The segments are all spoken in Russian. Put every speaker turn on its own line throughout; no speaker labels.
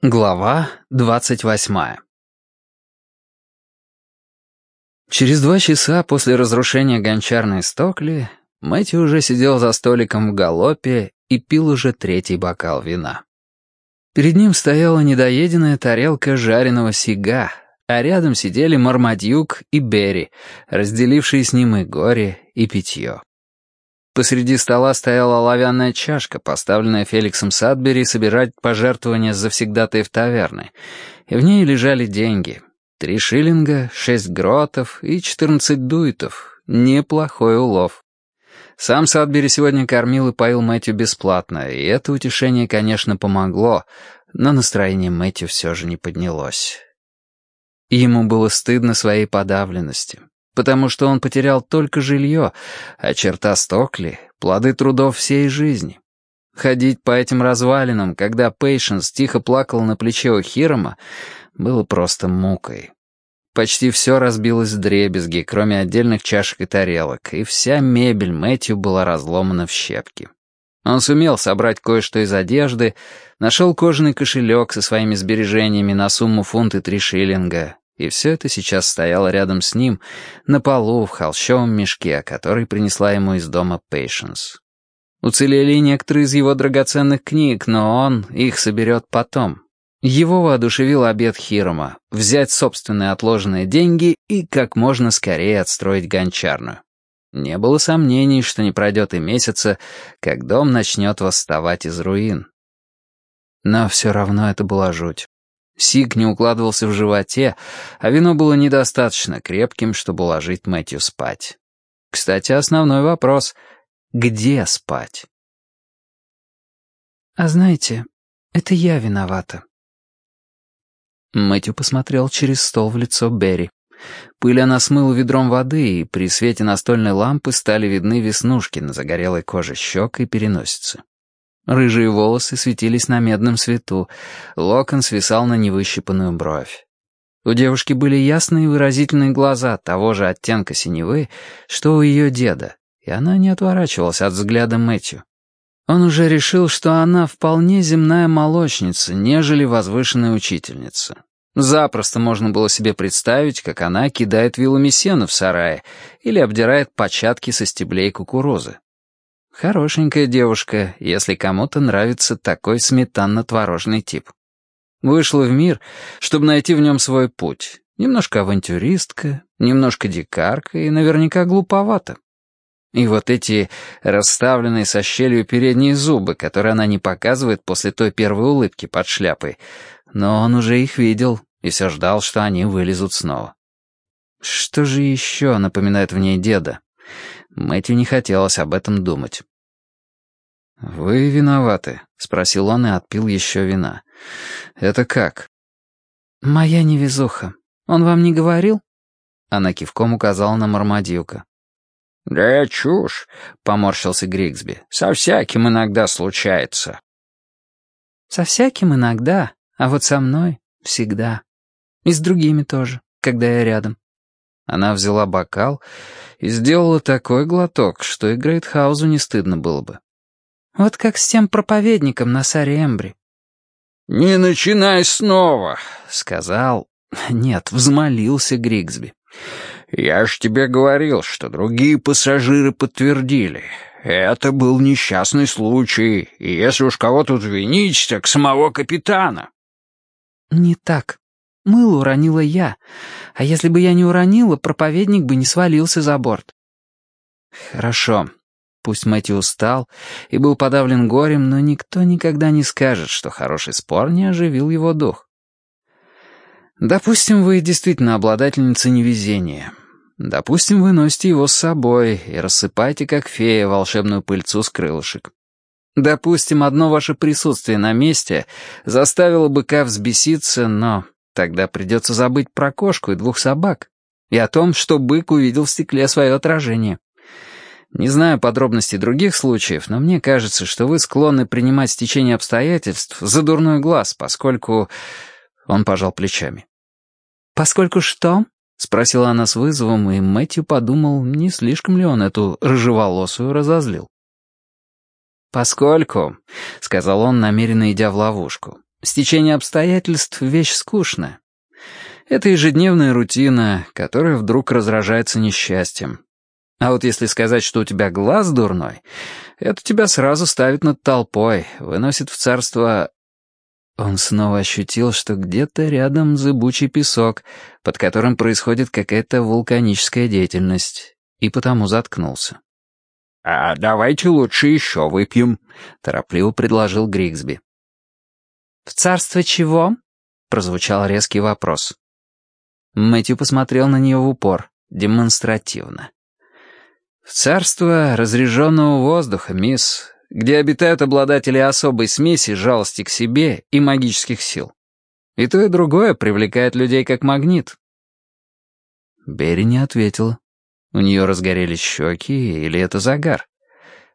Глава двадцать восьмая Через два часа после разрушения гончарной Стокли Мэтью уже сидел за столиком в галопе и пил уже третий бокал вина. Перед ним стояла недоеденная тарелка жареного сига, а рядом сидели Мармадюк и Берри, разделившие с ним и горе, и питье. Посреди стола стояла оловянная чашка, поставленная Феликсом Садбери собирать пожертвования завсегдатаев таверны, и в ней лежали деньги. Три шиллинга, шесть гротов и четырнадцать дуйтов. Неплохой улов. Сам Садбери сегодня кормил и поил Мэтью бесплатно, и это утешение, конечно, помогло, но настроение Мэтью все же не поднялось. Ему было стыдно своей подавленности потому что он потерял только жилье, а черта Стокли — плоды трудов всей жизни. Ходить по этим развалинам, когда Пейшенс тихо плакал на плече у Хирома, было просто мукой. Почти все разбилось в дребезги, кроме отдельных чашек и тарелок, и вся мебель Мэтью была разломана в щепки. Он сумел собрать кое-что из одежды, нашел кожаный кошелек со своими сбережениями на сумму фунт и три шиллинга, и все это сейчас стояло рядом с ним, на полу, в холщовом мешке, который принесла ему из дома Пейшенс. Уцелели некоторые из его драгоценных книг, но он их соберет потом. Его воодушевил обед Хирома — взять собственные отложенные деньги и как можно скорее отстроить гончарную. Не было сомнений, что не пройдет и месяца, как дом начнет восставать из руин. Но все равно это была жуть. Сиг не укладывался в животе, а вино было недостаточно крепким, чтобы уложить Мэтью спать. Кстати, основной вопрос — где спать?
«А знаете, это я виновата».
Мэтью посмотрел через стол в лицо Берри. Пыль она смыла ведром воды, и при свете настольной лампы стали видны веснушки на загорелой коже щек и переносицы. Рыжие волосы светились на медном свету, локон свисал на невыщипанную бровь. У девушки были ясные выразительные глаза того же оттенка синевы, что у ее деда, и она не отворачивалась от взгляда Мэтью. Он уже решил, что она вполне земная молочница, нежели возвышенная учительница. Запросто можно было себе представить, как она кидает вилами сена в сарае или обдирает початки со стеблей кукурузы. Хорошенькая девушка, если кому-то нравится такой сметанно-творожный тип. Вышла в мир, чтобы найти в нем свой путь. Немножко авантюристка, немножко дикарка и наверняка глуповата. И вот эти расставленные со щелью передние зубы, которые она не показывает после той первой улыбки под шляпой, но он уже их видел и все ждал, что они вылезут снова. Что же еще напоминает в ней деда? Мэтью не хотелось об этом думать. «Вы виноваты», — спросил он и отпил еще вина. «Это как?»
«Моя невезуха. Он вам не говорил?»
Она кивком указала на Мармадюка.
«Да чушь», — поморщился Григсби. «Со всяким иногда случается».
«Со всяким иногда, а вот со мной всегда. И с другими тоже, когда я рядом».
Она взяла бокал и сделала такой глоток, что и Грейтхаузу не стыдно было бы.
Вот как с тем проповедником на Саре Эмбри.
«Не начинай снова», —
сказал... Нет, взмолился Григсби.
«Я ж тебе говорил, что другие пассажиры подтвердили. Это был несчастный случай, и если уж кого тут винить, так самого капитана».
«Не так. Мыло уронила я. А если бы я не уронила, проповедник бы не свалился за борт».
«Хорошо. Пусть Мэтью устал и был подавлен горем, но никто никогда не скажет, что хороший спор не оживил его дух. Допустим, вы действительно обладательница невезения. Допустим, вы носите его с собой и рассыпаете, как фея, волшебную пыльцу с крылышек. Допустим, одно ваше присутствие на месте заставило быка взбеситься, но тогда придется забыть про кошку и двух собак и о том, что бык увидел в стекле свое отражение. Не знаю подробностей других случаев, но мне кажется, что вы склонны принимать стечение обстоятельств за дурной глаз, поскольку...» Он пожал плечами.
«Поскольку что?» — спросила она с вызовом, и Мэтью подумал, не слишком ли он эту рыжеволосую разозлил.
«Поскольку», — сказал он, намеренно идя в ловушку, Стечение обстоятельств — вещь скучная. Это ежедневная рутина, которая вдруг разражается несчастьем. А вот если сказать, что у тебя глаз дурной, это тебя сразу ставит над толпой, выносит в царство... Он снова ощутил, что где-то рядом зыбучий песок, под которым происходит какая-то вулканическая деятельность, и потому заткнулся.
«А давайте лучше еще выпьем», —
торопливо предложил Григсби.
«В царство чего?» — прозвучал резкий вопрос.
Мэтью посмотрел на нее в упор, демонстративно. «В царство разреженного воздуха, мисс, где обитают обладатели особой смеси жалости к себе и магических сил. И то, и другое привлекает людей как магнит». Берри не ответила. У нее разгорелись щеки, или это загар?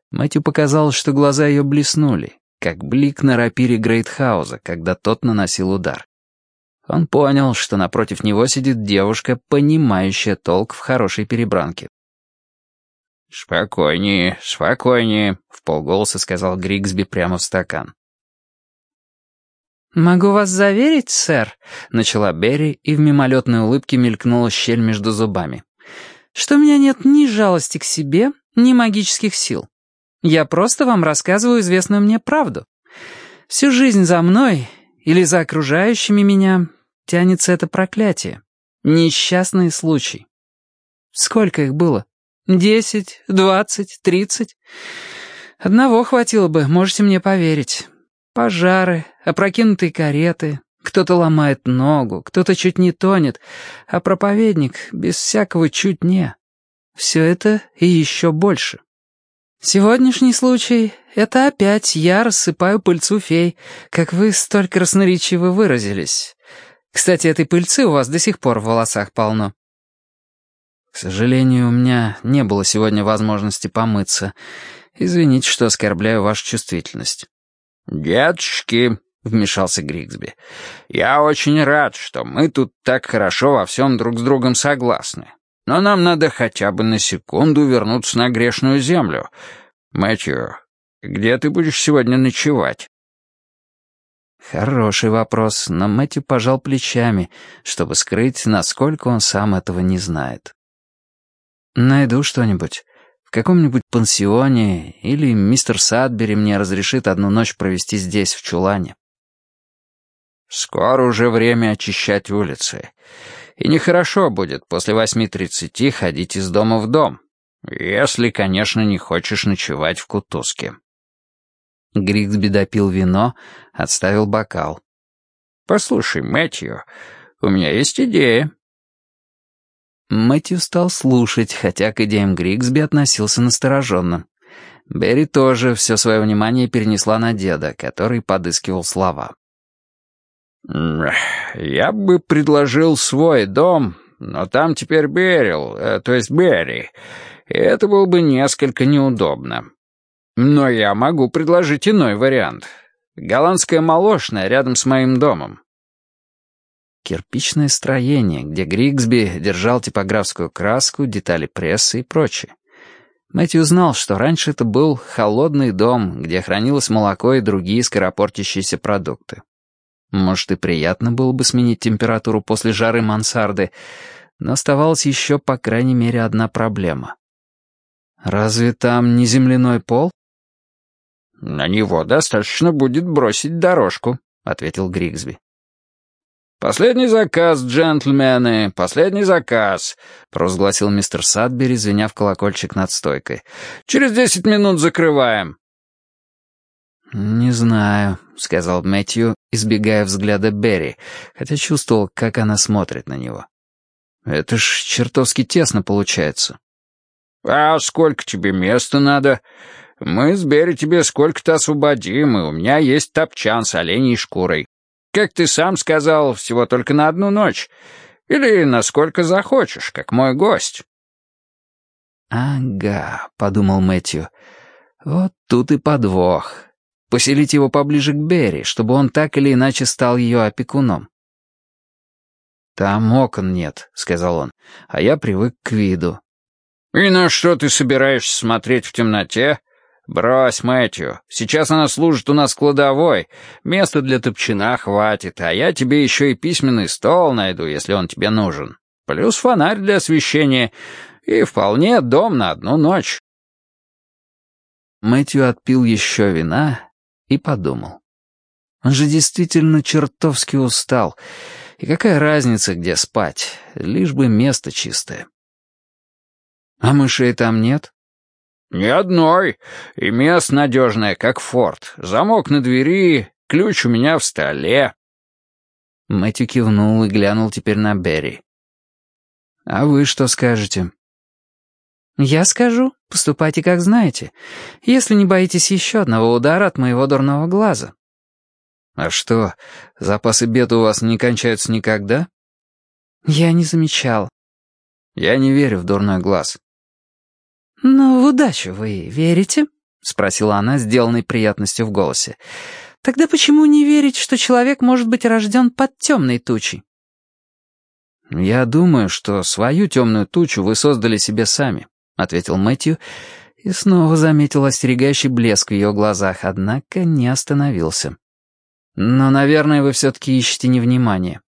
Мэтью показалось, что глаза ее блеснули, как блик на рапире Грейтхауза, когда тот наносил удар. Он понял, что напротив него сидит девушка, понимающая толк в хорошей перебранке.
«Спокойнее, спокойнее», — в полголоса сказал Григсби прямо в стакан.
«Могу вас заверить, сэр», — начала Берри, и в мимолетной улыбке мелькнула щель между зубами, «что у меня нет ни жалости к себе, ни магических сил. Я просто вам рассказываю известную мне правду. Всю жизнь за мной или за окружающими меня тянется это проклятие. Несчастный случай. Сколько их было? Десять, двадцать, тридцать. Одного хватило бы, можете мне поверить. Пожары, опрокинутые кареты, кто-то ломает ногу, кто-то чуть не тонет, а проповедник без всякого чуть не. Все это и еще больше. Сегодняшний случай — это опять я рассыпаю пыльцу фей, как вы столь красноречиво выразились. Кстати, этой пыльцы у вас до сих пор в волосах полно.
К сожалению, у меня не было сегодня возможности помыться. Извините, что оскорбляю вашу чувствительность».
«Деточки», — вмешался Григсби, — «я очень рад, что мы тут так хорошо во всем друг с другом согласны. Но нам надо хотя бы на секунду вернуться на грешную землю. Мэтью, где ты будешь сегодня ночевать?»
Хороший вопрос, но Мэтью пожал плечами, чтобы скрыть, насколько он сам этого не знает. Найду что-нибудь. В каком-нибудь пансионе или мистер Садбери мне разрешит одну ночь провести здесь, в чулане.
Скоро уже время очищать улицы. И нехорошо будет после восьми тридцати ходить из дома в дом. Если, конечно, не хочешь ночевать в кутузке.
Григсби допил вино, отставил бокал.
«Послушай, Мэтью, у меня есть идея».
Мэтью стал слушать, хотя к идеям Григсби относился настороженно. Берри тоже все свое внимание перенесла на деда, который подыскивал слова.
«Я бы предложил свой дом, но там теперь Берил, э, то есть Берри, и это было бы несколько неудобно. Но я могу предложить иной вариант. Голландская молочная рядом с моим домом.
Кирпичное строение, где Григсби держал типографскую краску, детали прессы и прочее. Мэтью знал, что раньше это был холодный дом, где хранилось молоко и другие скоропортящиеся продукты. Может, и приятно было бы сменить температуру после жары мансарды, но оставалась еще, по крайней мере, одна проблема. «Разве там не земляной пол?»
«На него достаточно будет бросить дорожку», — ответил Григсби. «Последний заказ, джентльмены, последний заказ», — провозгласил мистер Садбери, звеня колокольчик над стойкой. «Через десять минут закрываем».
«Не знаю», — сказал Мэтью, избегая взгляда Берри, хотя чувствовал, как она смотрит на него. «Это ж чертовски тесно получается».
«А сколько тебе места надо? Мы с Берри тебе сколько-то освободим, и у меня есть топчан с оленей шкурой. Как ты сам сказал, всего только на одну ночь. Или насколько захочешь, как мой гость».
«Ага», — подумал Мэтью, — «вот тут и подвох. Поселить его поближе к Берри, чтобы он так или иначе стал ее опекуном». «Там окон нет», — сказал он, — «а я привык к виду».
«И на что ты собираешься смотреть в темноте? «Брось, Мэтью, сейчас она служит у нас кладовой. Места для топчина хватит, а я тебе еще и письменный стол найду, если он тебе нужен. Плюс фонарь для освещения и вполне дом на одну ночь».
Мэтью отпил еще вина и подумал. Он же действительно чертовски устал. И какая разница, где спать, лишь бы место чистое. А мышей там нет?
«Ни одной. И место надежное, как форт. Замок на двери, ключ у меня в столе».
Мэтью кивнул и глянул теперь на Берри. «А вы что скажете?»
«Я скажу. Поступайте, как знаете. Если не боитесь еще одного удара от моего дурного глаза».
«А что, запасы бед у вас не кончаются никогда?»
«Я не замечал».
«Я не верю в дурной глаз».
«Но в удачу вы верите?» — спросила она, сделанной приятностью в голосе. «Тогда почему не верить, что человек может быть рожден под темной тучей?»
«Я думаю, что свою темную тучу вы создали себе сами», — ответил Мэтью, и снова заметил остерегающий блеск в ее глазах, однако не остановился. «Но, наверное, вы все-таки ищете невнимание.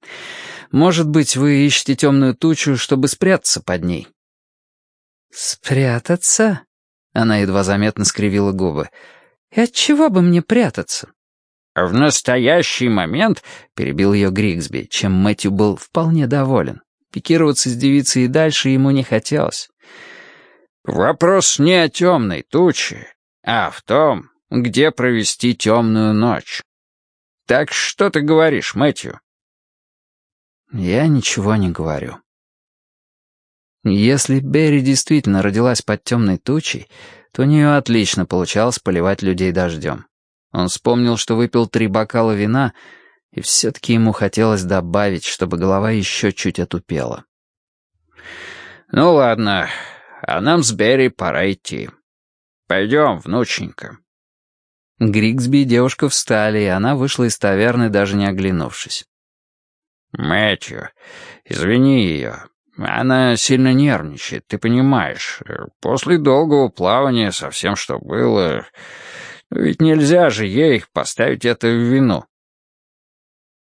Может быть, вы ищете темную тучу, чтобы спрятаться под ней.
«Спрятаться?» — она едва заметно скривила губы. «И от чего бы мне прятаться?»
«В настоящий момент», — перебил ее Григсби, чем Мэтью был вполне доволен. Пикироваться с девицей и дальше ему не хотелось. «Вопрос не о темной туче, а в том, где провести темную ночь. Так что ты говоришь, Мэтью?»
«Я ничего не говорю. Если Берри действительно родилась под темной тучей, то у нее отлично получалось поливать людей дождем. Он вспомнил, что выпил три бокала вина, и все-таки ему хотелось добавить, чтобы голова еще чуть отупела.
«Ну ладно, а нам с Берри пора идти. Пойдем, внученька».
Григсби и девушка встали, и она вышла из таверны, даже не оглянувшись.
«Мэтью, извини ее. Она сильно нервничает, ты понимаешь. После долгого плавания со всем, что было... Ведь нельзя же ей поставить это в вину.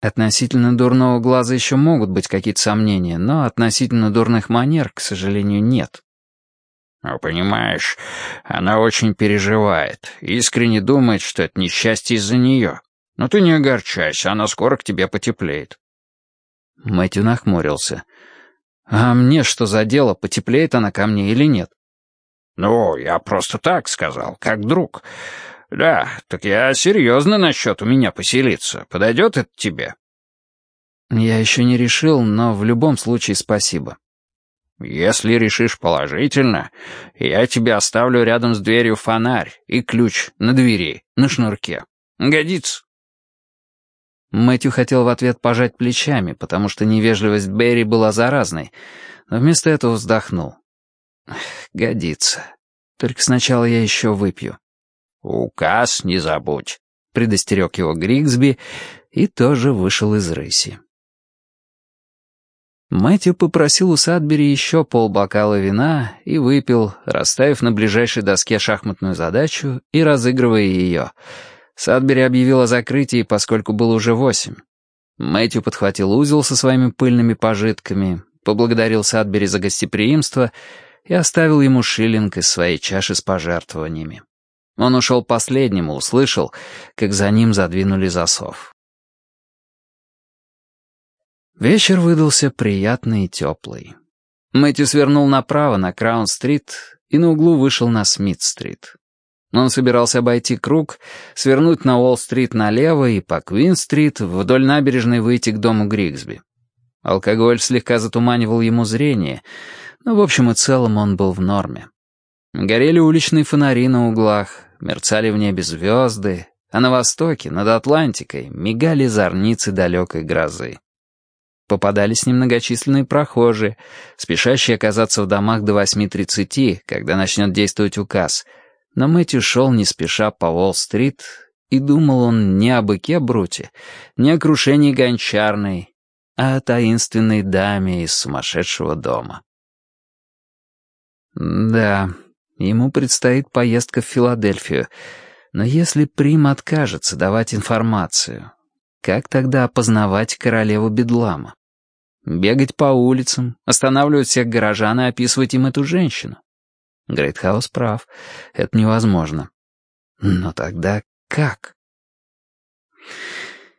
Относительно дурного глаза еще могут быть какие-то сомнения, но относительно дурных манер, к сожалению, нет.
Ну, понимаешь, она очень переживает, искренне думает, что это несчастье из-за нее. Но ты не огорчайся, она скоро к тебе потеплеет.
Мэтью нахмурился. «А мне что за дело, потеплеет она ко мне или нет?»
«Ну, я просто так сказал, как друг. Да, так я серьезно насчет у меня поселиться. Подойдет это тебе?»
«Я еще не решил, но в любом случае спасибо».
«Если решишь положительно, я тебе оставлю рядом с дверью фонарь и ключ на двери, на шнурке. Годится?»
Мэтью хотел в ответ пожать плечами, потому что невежливость Берри была заразной, но вместо этого вздохнул. «Годится. Только сначала я еще выпью».
«Указ не забудь», —
предостерег его Григсби и тоже вышел из рыси. Мэтью попросил у Садбери еще полбокала вина и выпил, расставив на ближайшей доске шахматную задачу и разыгрывая ее — Садбери объявил о закрытии, поскольку было уже восемь. Мэтью подхватил узел со своими пыльными пожитками, поблагодарил Садбери за гостеприимство и оставил ему шиллинг из своей чаши с пожертвованиями. Он ушел последним и услышал, как за ним задвинули засов. Вечер выдался приятный и теплый. Мэтью свернул направо на Краун-стрит и на углу вышел на Смит-стрит. Он собирался обойти круг, свернуть на Уолл-стрит налево и по Квин-стрит вдоль набережной выйти к дому Григсби. Алкоголь слегка затуманивал ему зрение, но в общем и целом он был в норме. Горели уличные фонари на углах, мерцали в небе звезды, а на востоке, над Атлантикой, мигали зорницы далекой грозы. Попадались немногочисленные прохожие, спешащие оказаться в домах до 8.30, когда начнет действовать указ — но Мэтью шел не спеша по Уолл-стрит, и думал он не о быке Бруте, не о крушении гончарной, а о таинственной даме из сумасшедшего дома. Да, Ему предстоит поездка в Филадельфию. Но если Прим откажется давать информацию, как тогда опознавать королеву Бедлама? Бегать по улицам, останавливать всех горожан и описывать им эту женщину? Грейтхаус прав, это невозможно. Но тогда как?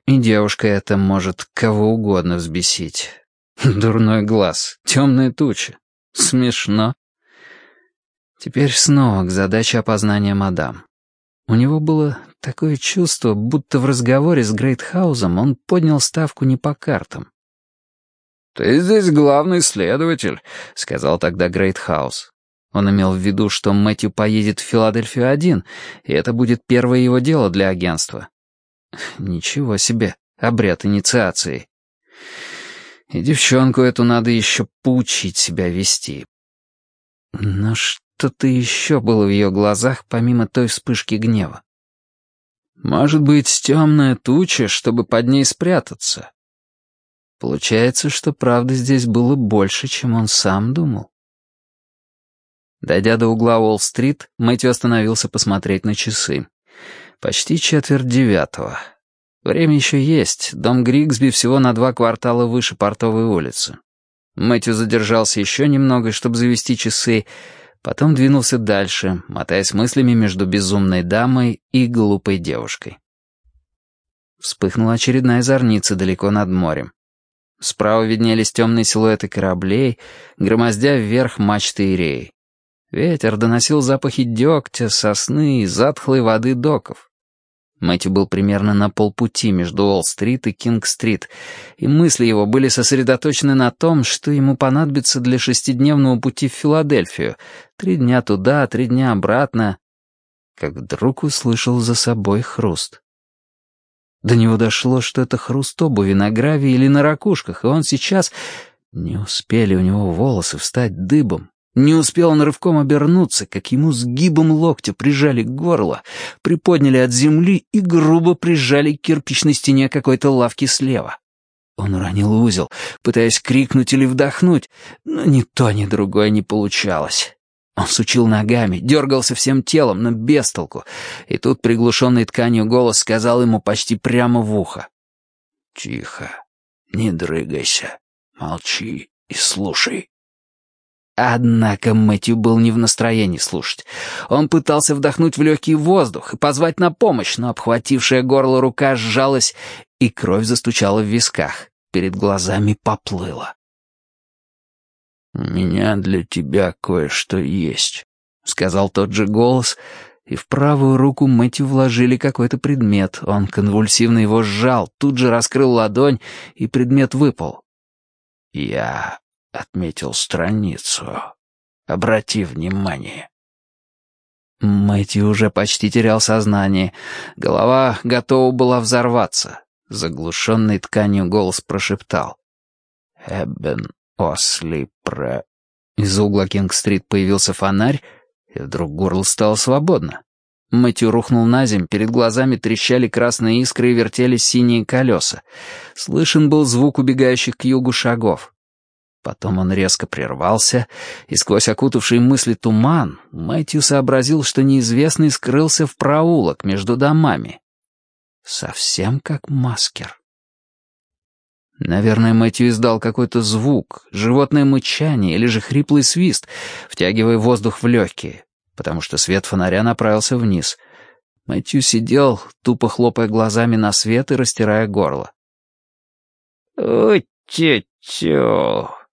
И девушка эта может кого угодно взбесить. Дурной глаз, темные тучи. Смешно. Теперь снова к задаче опознания мадам. У него было такое чувство, будто в разговоре с Грейтхаузом он поднял ставку не по картам.
«Ты здесь главный следователь», — сказал тогда Грейтхаус.
Он имел в виду, что Мэтью поедет в Филадельфию один, и это будет первое его дело для агентства. Ничего себе, обряд инициации. И девчонку эту надо еще поучить себя вести. Но что-то еще было в ее глазах, помимо той вспышки гнева. Может быть, темная туча, чтобы под ней спрятаться. Получается, что правды здесь было больше, чем он сам думал. Дойдя до угла Уолл-стрит, Мэтью остановился посмотреть на часы. Почти четверть девятого. Время еще есть, дом Григсби всего на два квартала выше портовой улицы. Мэтью задержался еще немного, чтобы завести часы, потом двинулся дальше, мотаясь мыслями между безумной дамой и глупой девушкой. Вспыхнула очередная зорница далеко над морем. Справа виднелись темные силуэты кораблей, громоздя вверх мачты и реи. Ветер доносил запахи дегтя, сосны и затхлой воды доков. Мэтью был примерно на полпути между Уолл-стрит и Кинг-стрит, и мысли его были сосредоточены на том, что ему понадобится для шестидневного пути в Филадельфию. Три дня туда, три дня обратно. Как вдруг услышал за собой хруст. До него дошло, что это хруст обуви на гравии или на ракушках, и он сейчас... Не успели у него волосы встать дыбом, не успел он рывком обернуться, как ему сгибом локтя прижали к горло, приподняли от земли и грубо прижали к кирпичной стене какой-то лавки слева. Он уронил узел, пытаясь крикнуть или вдохнуть, но ни то, ни другое не получалось. Он сучил ногами, дергался всем телом, но без толку, и тут приглушенный тканью голос сказал ему почти прямо в ухо. «Тихо, не дрыгайся, молчи и слушай». Однако Мэтью был не в настроении слушать. Он пытался вдохнуть в легкий воздух и позвать на помощь, но обхватившая горло рука сжалась, и кровь застучала в висках. Перед глазами поплыла. «У меня для тебя кое-что есть», — сказал тот же голос, и в правую руку Мэтью вложили какой-то предмет. Он конвульсивно его сжал, тут же раскрыл ладонь, и предмет выпал. «Я отметил страницу. Обрати внимание». Мэтью уже почти терял сознание. Голова готова была взорваться. Заглушенный тканью голос прошептал. «Эббен Осли про...» Из угла Кинг-стрит появился фонарь, и вдруг горло стало свободно. Мэтью рухнул на земь, перед глазами трещали красные искры и вертелись синие колеса. Слышен был звук убегающих к югу шагов. Потом он резко прервался, и сквозь окутавший мысли туман Мэтью сообразил, что неизвестный скрылся в проулок между домами. Совсем как маскер. Наверное, Мэтью издал какой-то звук, животное мычание или же хриплый свист, втягивая воздух в легкие, потому что свет фонаря направился вниз. Мэтью сидел, тупо хлопая глазами на свет и растирая горло. «Ой-тю-тю!»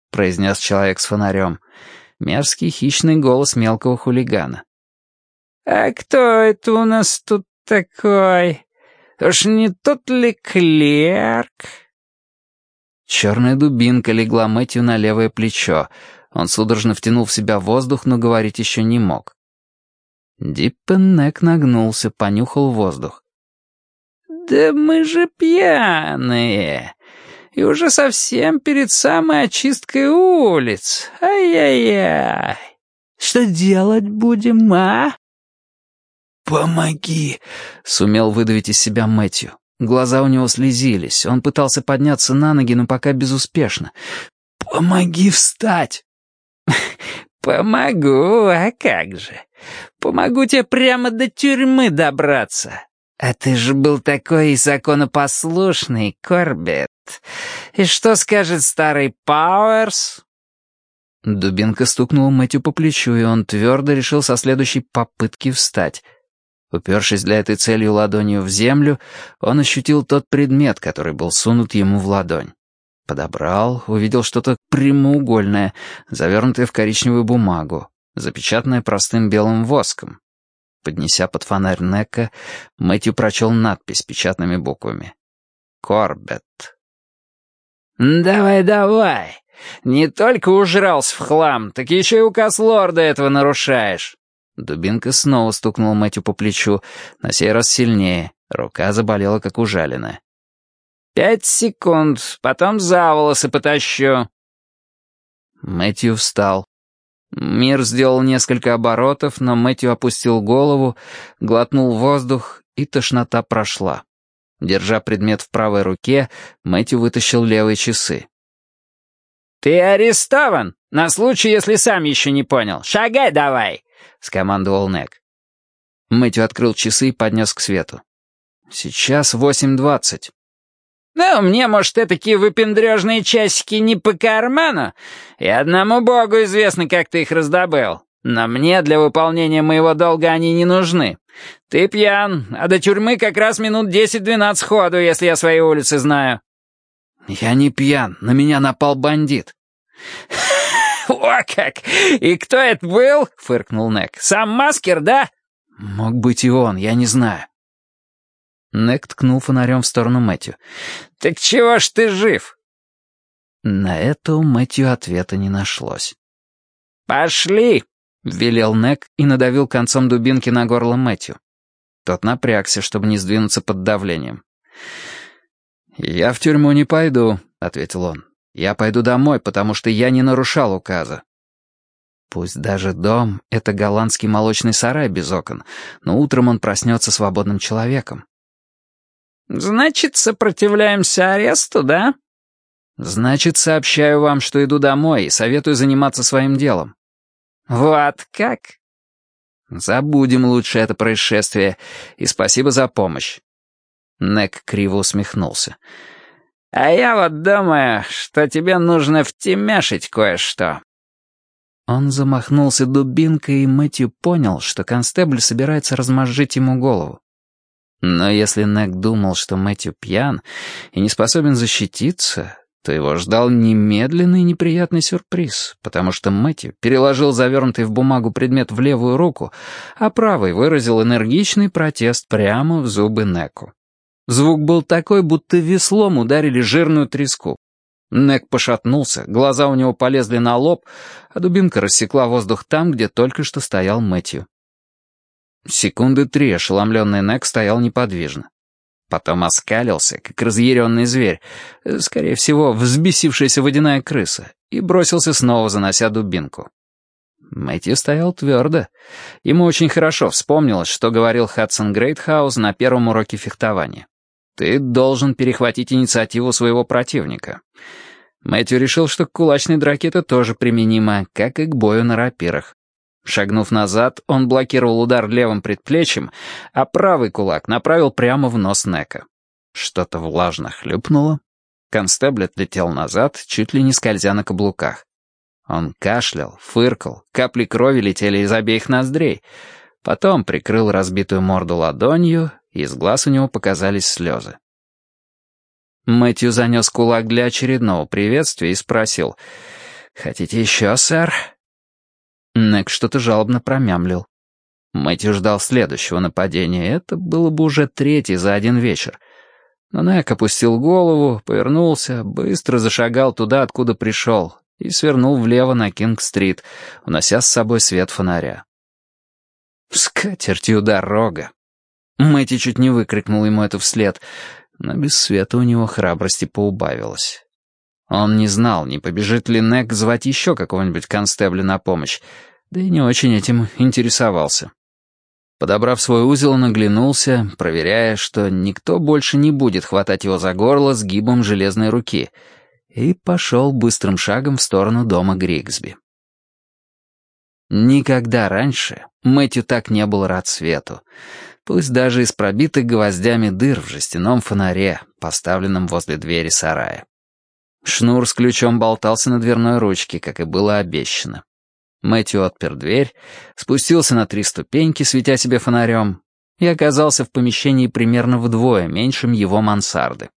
произнес человек с фонарем. Мерзкий хищный голос мелкого хулигана. «А кто это у нас тут такой? Уж не тот ли клерк?» Черная дубинка легла Мэтью на левое плечо. Он судорожно втянул в себя воздух, но говорить еще не мог. Диппеннек нагнулся, понюхал воздух. «Да мы же пьяные и уже совсем перед самой очисткой улиц. Ай-яй-яй. Что делать будем, а?» «Помоги!» — сумел выдавить из себя Мэтью. Глаза у него слезились. Он пытался подняться на ноги, но пока безуспешно. «Помоги встать!»
«Помогу, а как же? Помогу тебе прямо до тюрьмы добраться. А ты же был такой законопослушный, Корбет. И что скажет старый Пауэрс?»
Дубинка стукнула Мэтью по плечу, и он твердо решил со следующей попытки встать. Упершись для этой целью ладонью в землю, он ощутил тот предмет, который был сунут ему в ладонь. Подобрал, увидел что-то прямоугольное, завернутое в коричневую бумагу, запечатанное простым белым воском. Поднеся под фонарь Нека, Мэтью прочел надпись печатными буквами. «Корбет».
«Давай, давай! Не только ужрался в хлам, так еще и указ лорда этого нарушаешь!»
Дубинка снова стукнула Мэтью по плечу, на сей раз сильнее, рука заболела, как ужаленная.
«Пять секунд, потом за волосы потащу».
Мэтью встал. Мир сделал несколько оборотов, но Мэтью опустил голову, глотнул воздух, и тошнота прошла. Держа предмет в правой руке, Мэтью вытащил левые часы.
«Ты арестован! На случай, если сам еще не понял. Шагай давай!» — скомандовал Нек.
Мэтью открыл часы и поднес к свету. «Сейчас восемь двадцать».
«Ну, мне, может, такие выпендрежные часики не по карману, и одному богу известно, как ты их раздобыл. Но мне для выполнения моего долга они не нужны. Ты пьян, а до тюрьмы как раз минут десять-двенадцать ходу, если я свои улицы знаю».
«Я не пьян, на меня напал бандит».
«О как! И кто это был?» — фыркнул Нек. «Сам Маскер, да?»
«Мог быть и он, я не знаю». Нек ткнул фонарем в сторону Мэтью.
«Так чего ж ты жив?»
На это у Мэтью ответа не нашлось.
«Пошли!»
— велел Нек и надавил концом дубинки на горло Мэтью. Тот напрягся, чтобы не сдвинуться под давлением. «Я в тюрьму не пойду», — ответил он. «Я пойду домой, потому что я не нарушал указа». Пусть даже дом — это голландский молочный сарай без окон, но утром он проснется свободным человеком.
«Значит, сопротивляемся аресту, да?»
«Значит, сообщаю вам, что иду домой и советую заниматься своим делом».
«Вот как?»
«Забудем лучше это происшествие, и спасибо за помощь». Нек криво усмехнулся.
«А я вот думаю, что тебе нужно втемяшить кое-что».
Он замахнулся дубинкой, и Мэтью понял, что констебль собирается размозжить ему голову. Но если Нек думал, что Мэтью пьян и не способен защититься, то его ждал немедленный неприятный сюрприз, потому что Мэтью переложил завернутый в бумагу предмет в левую руку, а правой выразил энергичный протест прямо в зубы Неку. Звук был такой, будто веслом ударили жирную треску. Нек пошатнулся, глаза у него полезли на лоб, а дубинка рассекла воздух там, где только что стоял Мэтью. Секунды три ошеломленный Нек стоял неподвижно. Потом оскалился, как разъяренный зверь, скорее всего, взбесившаяся водяная крыса, и бросился снова, занося дубинку. Мэтью стоял твердо. Ему очень хорошо вспомнилось, что говорил Хадсон Грейтхаус на первом уроке фехтования. «Ты должен перехватить инициативу своего противника». Мэтью решил, что к кулачной драке это тоже применимо, как и к бою на рапирах. Шагнув назад, он блокировал удар левым предплечьем, а правый кулак направил прямо в нос Нека. Что-то влажно хлюпнуло. Констебль отлетел назад, чуть ли не скользя на каблуках. Он кашлял, фыркал, капли крови летели из обеих ноздрей. Потом прикрыл разбитую морду ладонью, из глаз у него показались слезы. Мэтью занес кулак для очередного приветствия и спросил, «Хотите еще, сэр?» Нек что-то жалобно промямлил. Мэтью ждал следующего нападения, это было бы уже третий за один вечер. Но Нек опустил голову, повернулся, быстро зашагал туда, откуда пришел, и свернул влево на Кинг-стрит, унося с собой свет фонаря. «С катертью дорога!» Мэтти чуть не выкрикнул ему это вслед, но без света у него храбрости поубавилось. Он не знал, не побежит ли Нек звать еще какого-нибудь констебля на помощь, да и не очень этим интересовался. Подобрав свой узел, он оглянулся, проверяя, что никто больше не будет хватать его за горло с гибом железной руки, и пошел быстрым шагом в сторону дома Григсби. Никогда раньше Мэтью так не был рад свету, пусть даже из пробитых гвоздями дыр в жестяном фонаре, поставленном возле двери сарая. Шнур с ключом болтался на дверной ручке, как и было обещано. Мэтью отпер дверь, спустился на три ступеньки, светя себе фонарем, и оказался в помещении примерно вдвое меньшим его мансарды.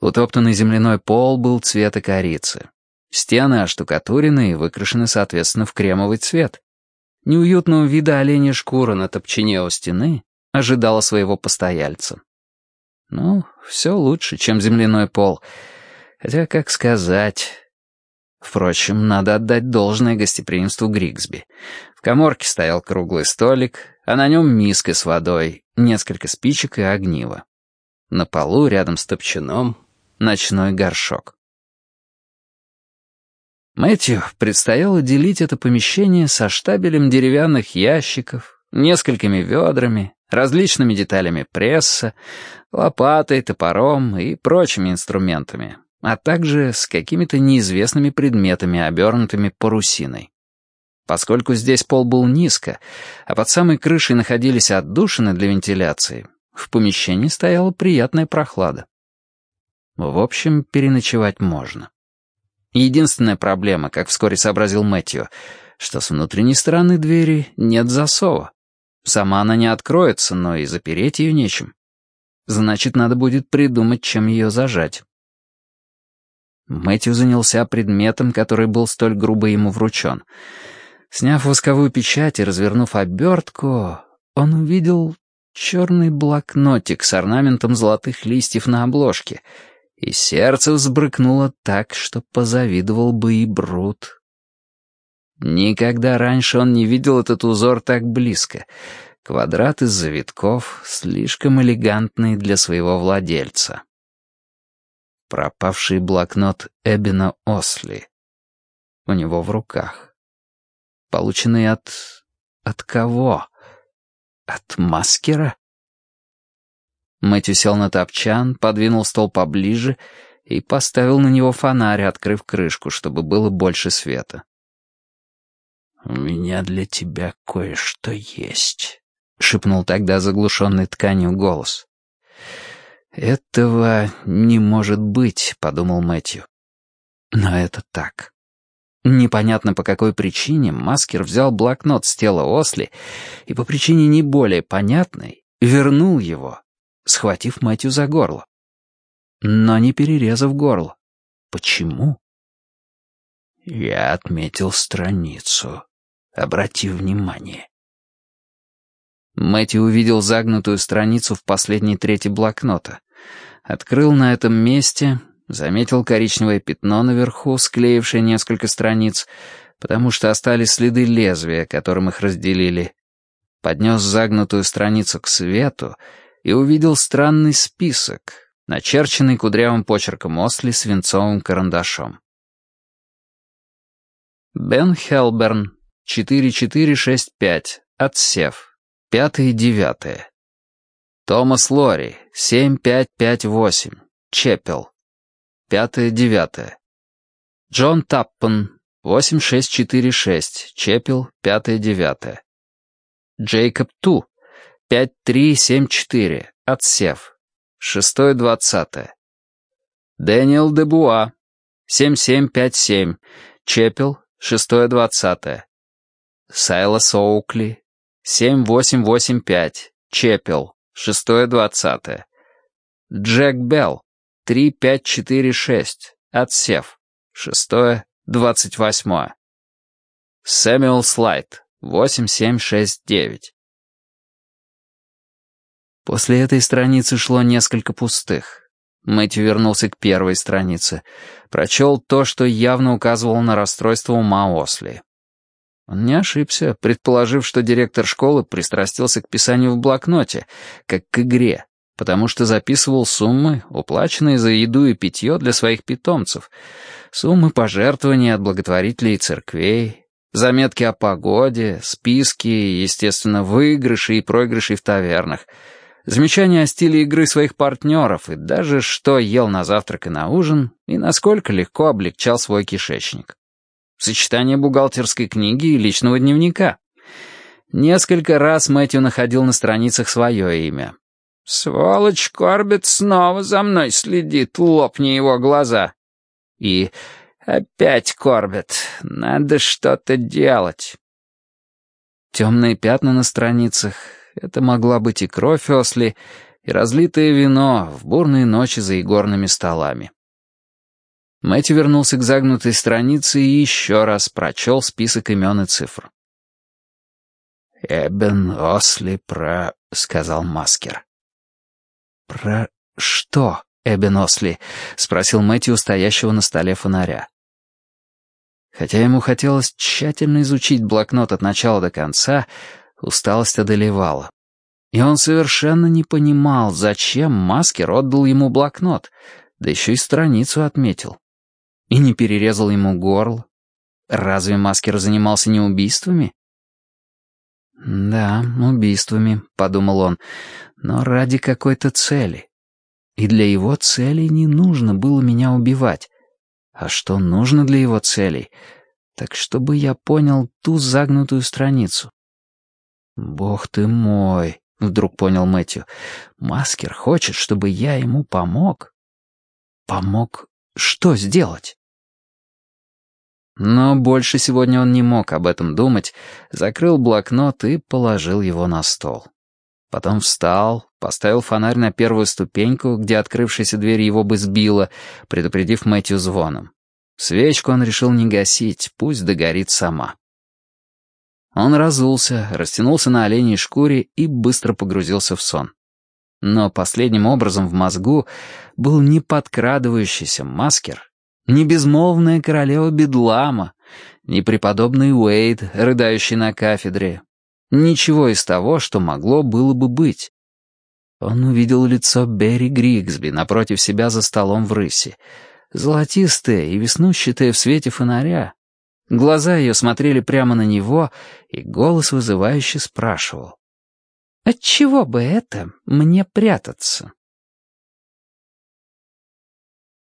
Утоптанный земляной пол был цвета корицы. Стены оштукатурены и выкрашены, соответственно, в кремовый цвет. Неуютного вида оленя шкура на топчине у стены ожидала своего постояльца. Ну, все лучше, чем земляной пол. Хотя, как сказать... Впрочем, надо отдать должное гостеприимству Григсби. В коморке стоял круглый столик, а на нем миска с водой, несколько спичек и огниво. На полу, рядом с топчаном, ночной горшок. Мэтью предстояло делить это помещение со штабелем деревянных ящиков, несколькими ведрами, различными деталями пресса, лопатой, топором и прочими инструментами, а также с какими-то неизвестными предметами, обернутыми парусиной. Поскольку здесь пол был низко, а под самой крышей находились отдушины для вентиляции, в помещении стояла приятная прохлада. В общем, переночевать можно. Единственная проблема, как вскоре сообразил Мэтью, что с внутренней стороны двери нет засова. Сама она не откроется, но и запереть ее нечем. Значит, надо будет придумать, чем ее зажать. Мэтью занялся предметом, который был столь грубо ему вручен. Сняв восковую печать и развернув обертку, он увидел черный блокнотик с орнаментом золотых листьев на обложке, и сердце взбрыкнуло так, что позавидовал бы и Брут. Никогда раньше он не видел этот узор так близко. Квадрат из завитков, слишком элегантный для своего владельца. Пропавший блокнот Эбина Осли. У него в руках. Полученный от... от кого? От маскера? Мэтью сел на топчан, подвинул стол поближе и поставил на него фонарь, открыв крышку, чтобы было больше света. «У меня для тебя кое-что есть», — шепнул тогда заглушенный тканью голос. «Этого не может быть», — подумал Мэтью. Но это так. Непонятно по какой причине Маскер взял блокнот с тела Осли и по причине не более понятной вернул его, схватив Мэтью за горло. Но не перерезав горло. Почему? Я отметил страницу. Обрати внимание. Мэтью увидел загнутую страницу в последней трети блокнота. Открыл на этом месте, заметил коричневое пятно наверху, склеившее несколько страниц, потому что остались следы лезвия, которым их разделили. Поднес загнутую страницу к свету и увидел странный список, начерченный кудрявым почерком Осли свинцовым карандашом. Бен Хелберн, 4465, отсев, 5-9. Томас Лори, 7558, Чепел, 5-9. Джон Таппен, 8646, Чепел, 5-9. Джейкоб Ту, 5374, отсев. Шестое двадцатое. Дэниел Дебуа, 7757, Чепел, шестое двадцатое. Сайлас Оукли, 7885, Чепел, шестое двадцатое. Джек Белл, 3546, отсев. Шестое двадцать восьмое. Сэмюэл Слайд, 8769. После этой страницы шло несколько пустых. Мэтью вернулся к первой странице. Прочел то, что явно указывало на расстройство ума Осли. Он не ошибся, предположив, что директор школы пристрастился к писанию в блокноте, как к игре, потому что записывал суммы, уплаченные за еду и питье для своих питомцев, суммы пожертвований от благотворителей и церквей, заметки о погоде, списки, естественно, выигрыши и проигрыши в тавернах — замечания о стиле игры своих партнеров и даже что ел на завтрак и на ужин, и насколько легко облегчал свой кишечник. Сочетание бухгалтерской книги и личного дневника. Несколько раз Мэтью находил на страницах свое имя. «Сволочь Корбет снова за мной следит, лопни его глаза». И «Опять Корбет, надо что-то делать». Темные пятна на страницах — это могла быть и кровь Осли, и разлитое вино в бурные ночи за игорными столами. Мэтью вернулся к загнутой странице и еще раз прочел список имен и цифр. «Эбен Осли про...» — сказал Маскер. «Про что, Эбен Осли?» — спросил Мэтью, стоящего на столе фонаря. Хотя ему хотелось тщательно изучить блокнот от начала до конца, усталость одолевала. И он совершенно не понимал, зачем Маскер отдал ему блокнот, да еще и страницу отметил. И не перерезал ему горло. Разве Маскер занимался не убийствами? «Да, убийствами», — подумал он, — «но ради какой-то цели. И для его целей не нужно было меня убивать. А что нужно для его целей? Так чтобы я понял ту загнутую страницу». «Бог ты мой», — вдруг понял Мэтью, — «Маскер хочет, чтобы я ему помог». «Помог что сделать?» Но больше сегодня он не мог об этом думать, закрыл блокнот и положил его на стол. Потом встал, поставил фонарь на первую ступеньку, где открывшаяся дверь его бы сбила, предупредив Мэтью звоном. Свечку он решил не гасить, пусть догорит сама. Он разулся, растянулся на оленей шкуре и быстро погрузился в сон. Но последним образом в мозгу был не подкрадывающийся маскер, не безмолвная королева Бедлама, не преподобный Уэйд, рыдающий на кафедре. Ничего из того, что могло было бы быть. Он увидел лицо Берри Григсби напротив себя за столом в рысе. Золотистое и веснущатое в свете фонаря. Глаза ее смотрели прямо на него, и голос вызывающе спрашивал. «Отчего бы это мне прятаться?»